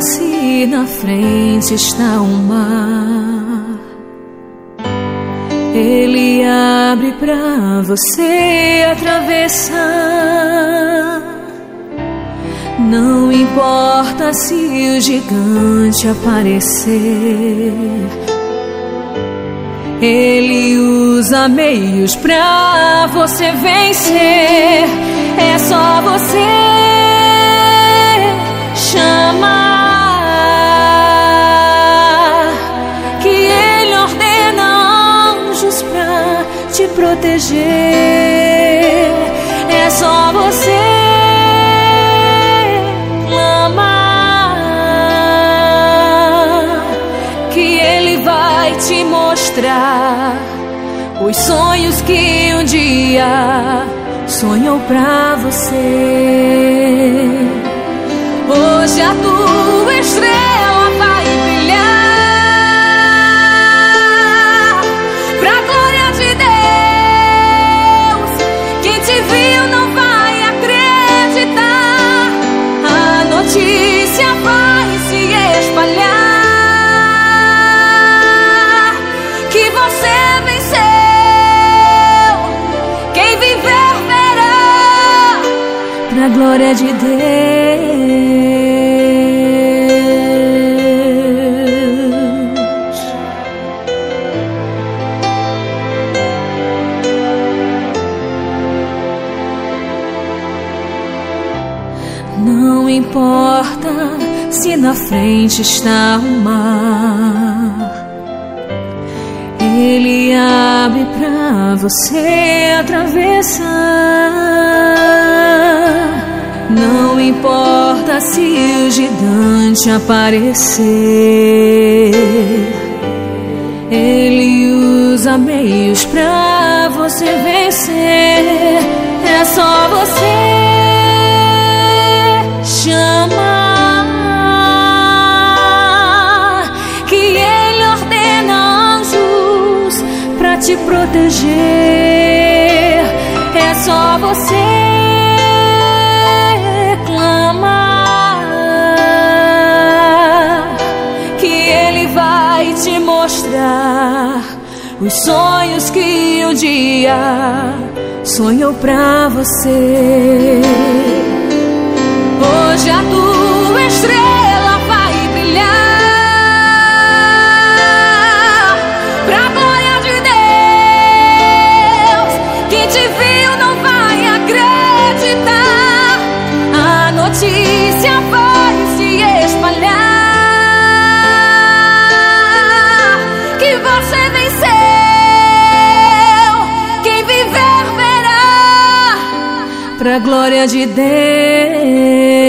se na frente está o mar. Ele abre pra você atravessar. Não importa se o gigante aparecer. Ele usa meios pra você vencer. Proteger. É só você clamar que Ele vai te mostrar os sonhos que um dia sonhou pra você. Notícia vai se espalhar que você venceu. Quem viver verá pra glória de Deus. Importa se na frente está o mar. Ele abre pra você atravessar. Não importa se o gigante aparecer. Ele usa meios pra você vencer. Te proteger. É só você clamar que Ele vai te mostrar os sonhos que um dia sonhou pra você. Notícia vai se espalhar que você venceu. Quem viver verá pra glória de Deus.